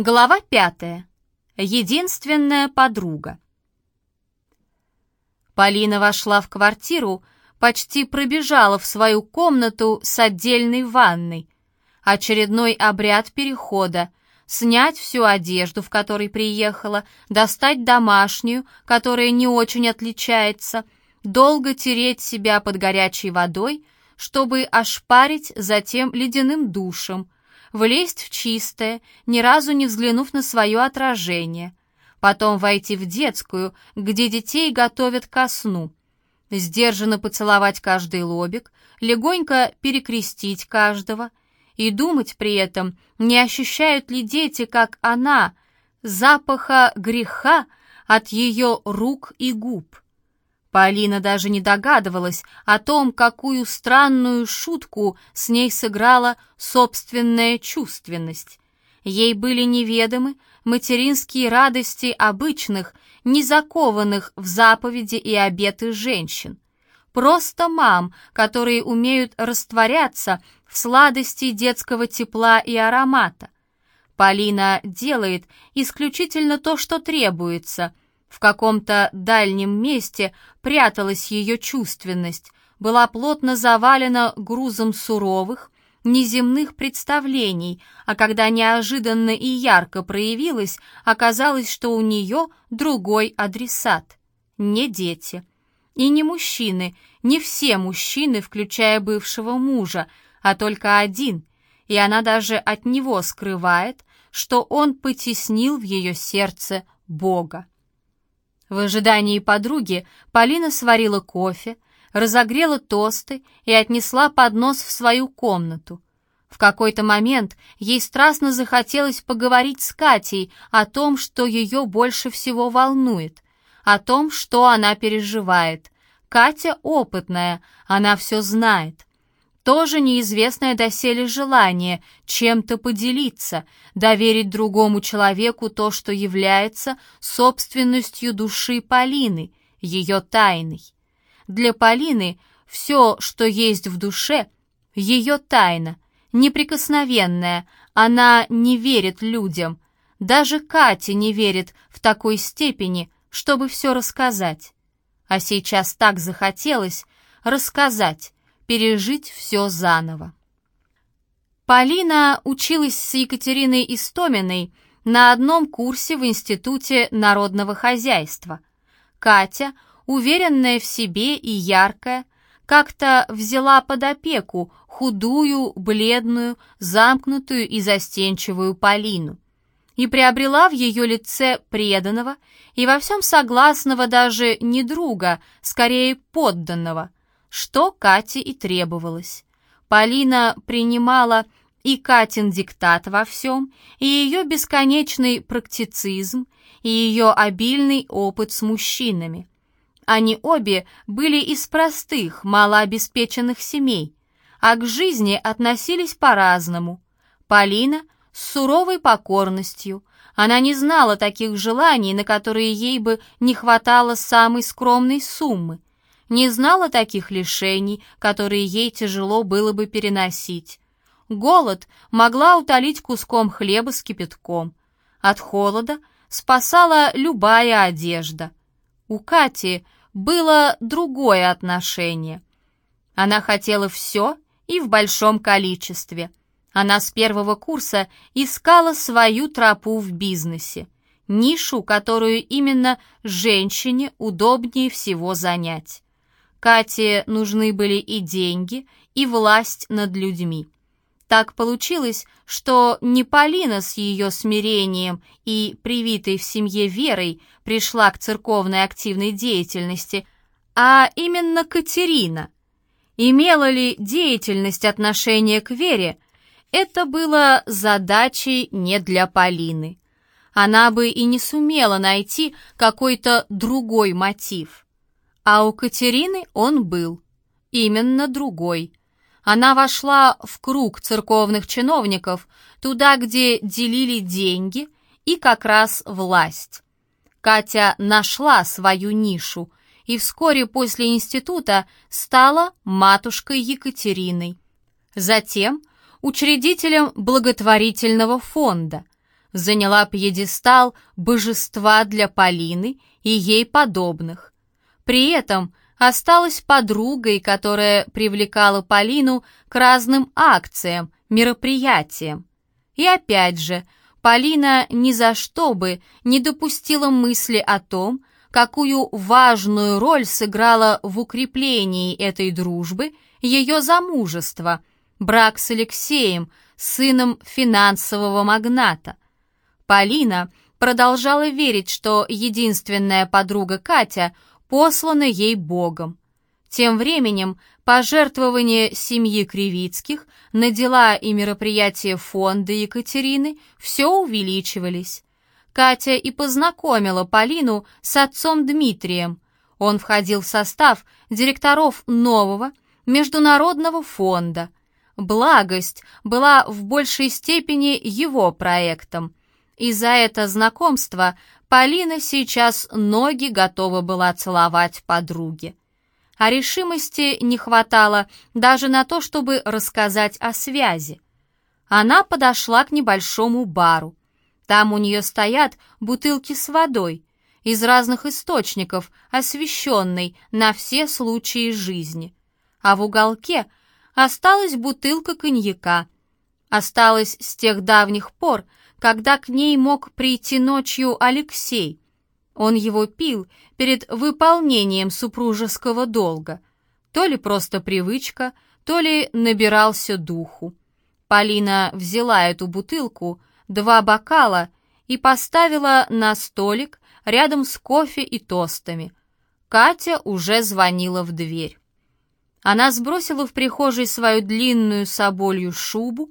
Глава пятая. Единственная подруга. Полина вошла в квартиру, почти пробежала в свою комнату с отдельной ванной. Очередной обряд перехода. Снять всю одежду, в которой приехала, достать домашнюю, которая не очень отличается, долго тереть себя под горячей водой, чтобы ошпарить затем ледяным душем — влезть в чистое, ни разу не взглянув на свое отражение, потом войти в детскую, где детей готовят ко сну, сдержанно поцеловать каждый лобик, легонько перекрестить каждого. И думать при этом, не ощущают ли дети, как она, запаха греха от ее рук и губ. Полина даже не догадывалась о том, какую странную шутку с ней сыграла собственная чувственность. Ей были неведомы материнские радости обычных, не закованных в заповеди и обеты женщин. Просто мам, которые умеют растворяться в сладости детского тепла и аромата. Полина делает исключительно то, что требуется — в каком-то дальнем месте пряталась ее чувственность, была плотно завалена грузом суровых, неземных представлений, а когда неожиданно и ярко проявилась, оказалось, что у нее другой адресат. Не дети. И не мужчины, не все мужчины, включая бывшего мужа, а только один, и она даже от него скрывает, что он потеснил в ее сердце Бога. В ожидании подруги Полина сварила кофе, разогрела тосты и отнесла поднос в свою комнату. В какой-то момент ей страстно захотелось поговорить с Катей о том, что ее больше всего волнует, о том, что она переживает. Катя опытная, она все знает тоже неизвестное доселе желание чем-то поделиться, доверить другому человеку то, что является собственностью души Полины, ее тайной. Для Полины все, что есть в душе, ее тайна, неприкосновенная, она не верит людям. Даже Катя не верит в такой степени, чтобы все рассказать. А сейчас так захотелось рассказать, пережить все заново. Полина училась с Екатериной Истоминой на одном курсе в Институте народного хозяйства. Катя, уверенная в себе и яркая, как-то взяла под опеку худую, бледную, замкнутую и застенчивую Полину и приобрела в ее лице преданного и во всем согласного даже не друга, скорее подданного – что Кате и требовалось. Полина принимала и Катин диктат во всем, и ее бесконечный практицизм, и ее обильный опыт с мужчинами. Они обе были из простых, малообеспеченных семей, а к жизни относились по-разному. Полина с суровой покорностью, она не знала таких желаний, на которые ей бы не хватало самой скромной суммы, не знала таких лишений, которые ей тяжело было бы переносить. Голод могла утолить куском хлеба с кипятком. От холода спасала любая одежда. У Кати было другое отношение. Она хотела все и в большом количестве. Она с первого курса искала свою тропу в бизнесе, нишу, которую именно женщине удобнее всего занять. Кате нужны были и деньги, и власть над людьми. Так получилось, что не Полина с ее смирением и привитой в семье верой пришла к церковной активной деятельности, а именно Катерина. Имела ли деятельность отношение к вере, это было задачей не для Полины. Она бы и не сумела найти какой-то другой мотив. А у Катерины он был. Именно другой. Она вошла в круг церковных чиновников, туда, где делили деньги и как раз власть. Катя нашла свою нишу и вскоре после института стала матушкой Екатериной. Затем учредителем благотворительного фонда. заняла пьедестал божества для Полины и ей подобных. При этом осталась подругой, которая привлекала Полину к разным акциям, мероприятиям. И опять же, Полина ни за что бы не допустила мысли о том, какую важную роль сыграла в укреплении этой дружбы ее замужество, брак с Алексеем, сыном финансового магната. Полина продолжала верить, что единственная подруга Катя послана ей Богом. Тем временем пожертвования семьи Кривицких на дела и мероприятия фонда Екатерины все увеличивались. Катя и познакомила Полину с отцом Дмитрием. Он входил в состав директоров нового международного фонда. Благость была в большей степени его проектом. И за это знакомство Полина сейчас ноги готова была целовать подруге. А решимости не хватало даже на то, чтобы рассказать о связи. Она подошла к небольшому бару. Там у нее стоят бутылки с водой из разных источников, освещенной на все случаи жизни. А в уголке осталась бутылка коньяка. Осталась с тех давних пор, когда к ней мог прийти ночью Алексей. Он его пил перед выполнением супружеского долга. То ли просто привычка, то ли набирался духу. Полина взяла эту бутылку, два бокала и поставила на столик рядом с кофе и тостами. Катя уже звонила в дверь. Она сбросила в прихожей свою длинную соболью шубу,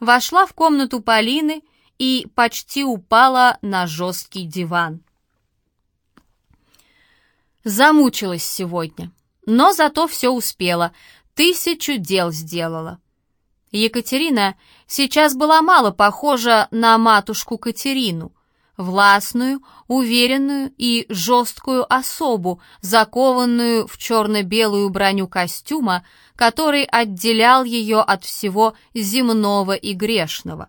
вошла в комнату Полины и почти упала на жесткий диван. Замучилась сегодня, но зато все успела, тысячу дел сделала. Екатерина сейчас была мало похожа на матушку Катерину, властную, уверенную и жесткую особу, закованную в черно-белую броню костюма, который отделял ее от всего земного и грешного.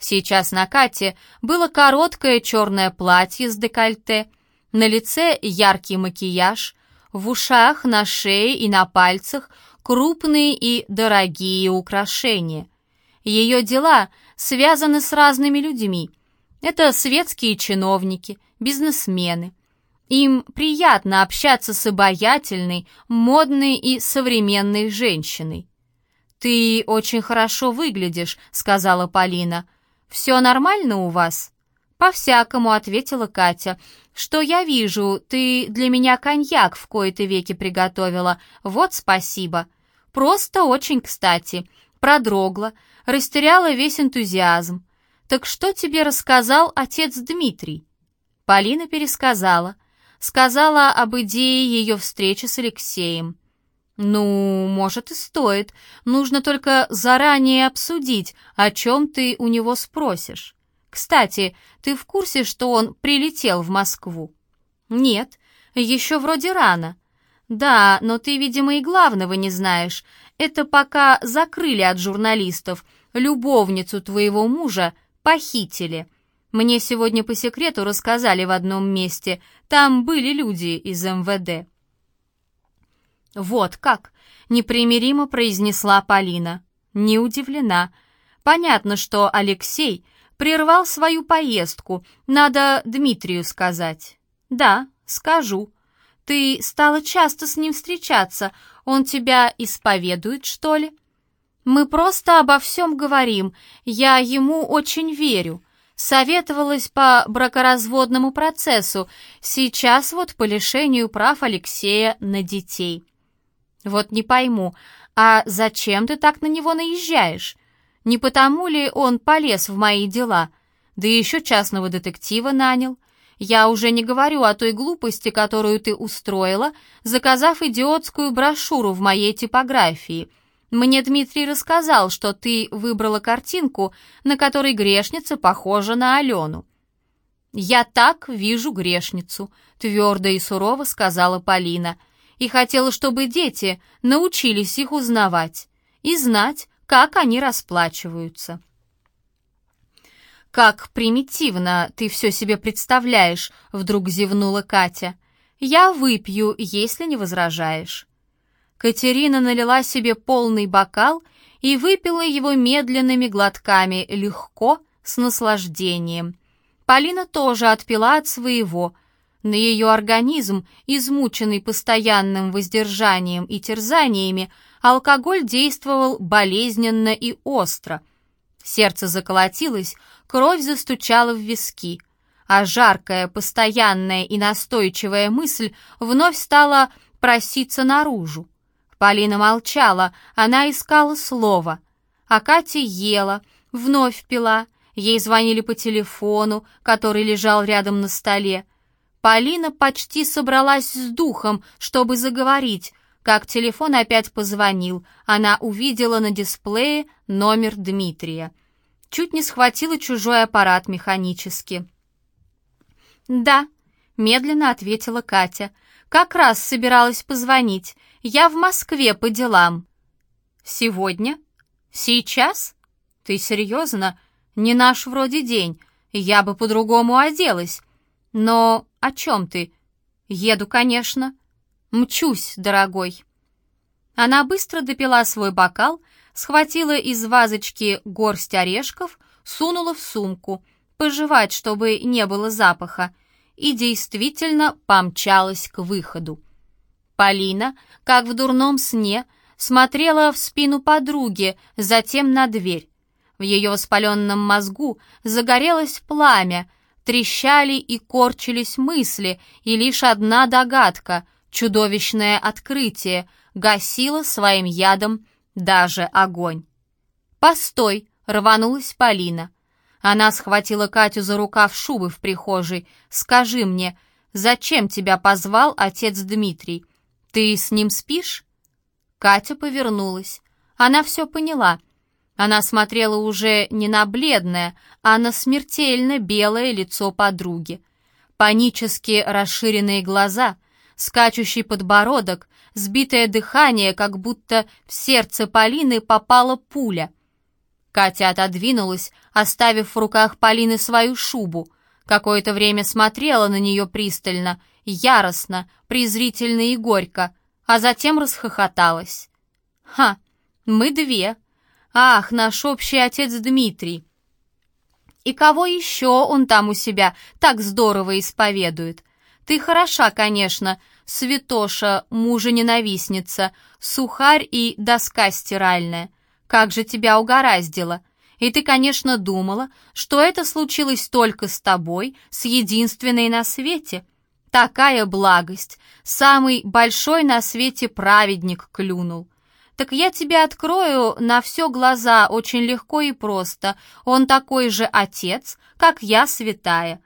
Сейчас на Кате было короткое черное платье с декольте, на лице яркий макияж, в ушах, на шее и на пальцах крупные и дорогие украшения. Ее дела связаны с разными людьми. Это светские чиновники, бизнесмены. Им приятно общаться с обаятельной, модной и современной женщиной. «Ты очень хорошо выглядишь», — сказала Полина. «Все нормально у вас?» «По-всякому», — ответила Катя. «Что я вижу, ты для меня коньяк в кои-то веки приготовила. Вот спасибо. Просто очень кстати. Продрогла, растеряла весь энтузиазм. Так что тебе рассказал отец Дмитрий?» Полина пересказала. Сказала об идее ее встречи с Алексеем. «Ну, может, и стоит. Нужно только заранее обсудить, о чем ты у него спросишь. Кстати, ты в курсе, что он прилетел в Москву?» «Нет, еще вроде рано». «Да, но ты, видимо, и главного не знаешь. Это пока закрыли от журналистов. Любовницу твоего мужа похитили. Мне сегодня по секрету рассказали в одном месте. Там были люди из МВД». «Вот как!» — непримиримо произнесла Полина. Не удивлена. Понятно, что Алексей прервал свою поездку. Надо Дмитрию сказать. Да, скажу. Ты стала часто с ним встречаться. Он тебя исповедует, что ли? Мы просто обо всем говорим. Я ему очень верю. Советовалась по бракоразводному процессу. Сейчас вот по лишению прав Алексея на детей. Вот не пойму, а зачем ты так на него наезжаешь? Не потому ли он полез в мои дела? Да еще частного детектива нанял. Я уже не говорю о той глупости, которую ты устроила, заказав идиотскую брошюру в моей типографии. Мне Дмитрий рассказал, что ты выбрала картинку, на которой грешница похожа на Алену. «Я так вижу грешницу», — твердо и сурово сказала Полина — и хотела, чтобы дети научились их узнавать и знать, как они расплачиваются. «Как примитивно ты все себе представляешь», — вдруг зевнула Катя. «Я выпью, если не возражаешь». Катерина налила себе полный бокал и выпила его медленными глотками, легко, с наслаждением. Полина тоже отпила от своего. На ее организм, измученный постоянным воздержанием и терзаниями, алкоголь действовал болезненно и остро. Сердце заколотилось, кровь застучала в виски, а жаркая, постоянная и настойчивая мысль вновь стала проситься наружу. Полина молчала, она искала слово, а Катя ела, вновь пила, ей звонили по телефону, который лежал рядом на столе. Полина почти собралась с духом, чтобы заговорить, как телефон опять позвонил. Она увидела на дисплее номер Дмитрия. Чуть не схватила чужой аппарат механически. «Да», — медленно ответила Катя. «Как раз собиралась позвонить. Я в Москве по делам». «Сегодня? Сейчас? Ты серьезно? Не наш вроде день. Я бы по-другому оделась. Но о чем ты? Еду, конечно. Мчусь, дорогой». Она быстро допила свой бокал, схватила из вазочки горсть орешков, сунула в сумку, пожевать, чтобы не было запаха, и действительно помчалась к выходу. Полина, как в дурном сне, смотрела в спину подруги, затем на дверь. В ее воспаленном мозгу загорелось пламя, трещали и корчились мысли, и лишь одна догадка, чудовищное открытие, гасила своим ядом даже огонь. «Постой!» — рванулась Полина. Она схватила Катю за рукав шубы в прихожей. «Скажи мне, зачем тебя позвал отец Дмитрий? Ты с ним спишь?» Катя повернулась. Она все поняла. Она смотрела уже не на бледное, а на смертельно белое лицо подруги. Панически расширенные глаза, скачущий подбородок, сбитое дыхание, как будто в сердце Полины попала пуля. Катя отодвинулась, оставив в руках Полины свою шубу. Какое-то время смотрела на нее пристально, яростно, презрительно и горько, а затем расхохоталась. «Ха, мы две. Ах, наш общий отец Дмитрий. И кого еще он там у себя так здорово исповедует? Ты хороша, конечно, святоша, мужа-ненавистница, сухарь и доска стиральная. Как же тебя угораздило! И ты, конечно, думала, что это случилось только с тобой, с единственной на свете. Такая благость! Самый большой на свете праведник клюнул. Так я тебе открою на все глаза очень легко и просто. Он такой же отец, как я святая.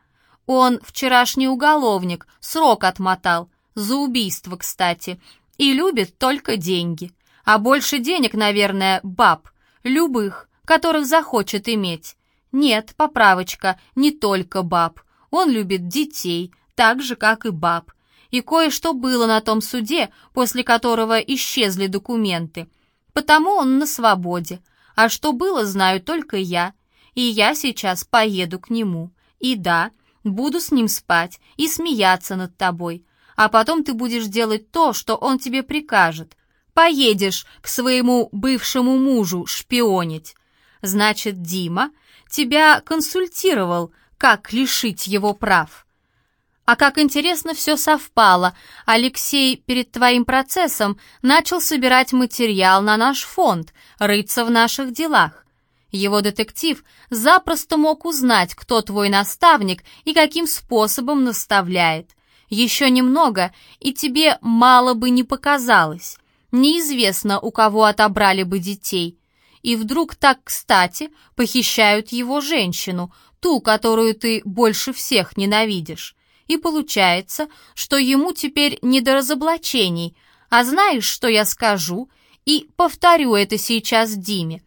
Он вчерашний уголовник, срок отмотал, за убийство, кстати, и любит только деньги. А больше денег, наверное, баб, любых, которых захочет иметь. Нет, поправочка, не только баб. Он любит детей, так же, как и баб. И кое-что было на том суде, после которого исчезли документы. Потому он на свободе. А что было, знаю только я. И я сейчас поеду к нему. И да, буду с ним спать и смеяться над тобой. А потом ты будешь делать то, что он тебе прикажет. Поедешь к своему бывшему мужу шпионить. Значит, Дима тебя консультировал, как лишить его прав. А как интересно все совпало. Алексей перед твоим процессом начал собирать материал на наш фонд, рыться в наших делах. Его детектив запросто мог узнать, кто твой наставник и каким способом наставляет. Еще немного, и тебе мало бы не показалось. Неизвестно, у кого отобрали бы детей. И вдруг так кстати похищают его женщину, ту, которую ты больше всех ненавидишь. И получается, что ему теперь не до разоблачений. А знаешь, что я скажу? И повторю это сейчас Диме.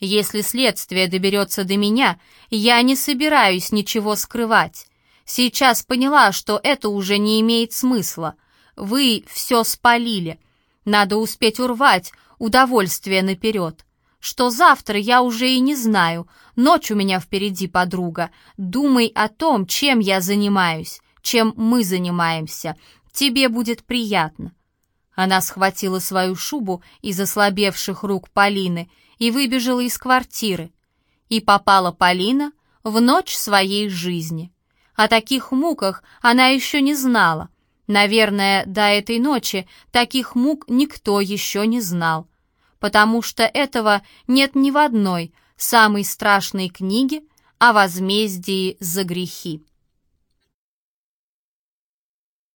Если следствие доберется до меня, я не собираюсь ничего скрывать. Сейчас поняла, что это уже не имеет смысла. Вы все спалили. Надо успеть урвать удовольствие наперед. что завтра я уже и не знаю. Ночь у меня впереди, подруга. Думай о том, чем я занимаюсь, чем мы занимаемся. Тебе будет приятно». Она схватила свою шубу из ослабевших рук Полины и выбежала из квартиры. И попала Полина в ночь своей жизни. О таких муках она еще не знала. Наверное, до этой ночи таких мук никто еще не знал потому что этого нет ни в одной самой страшной книге о возмездии за грехи.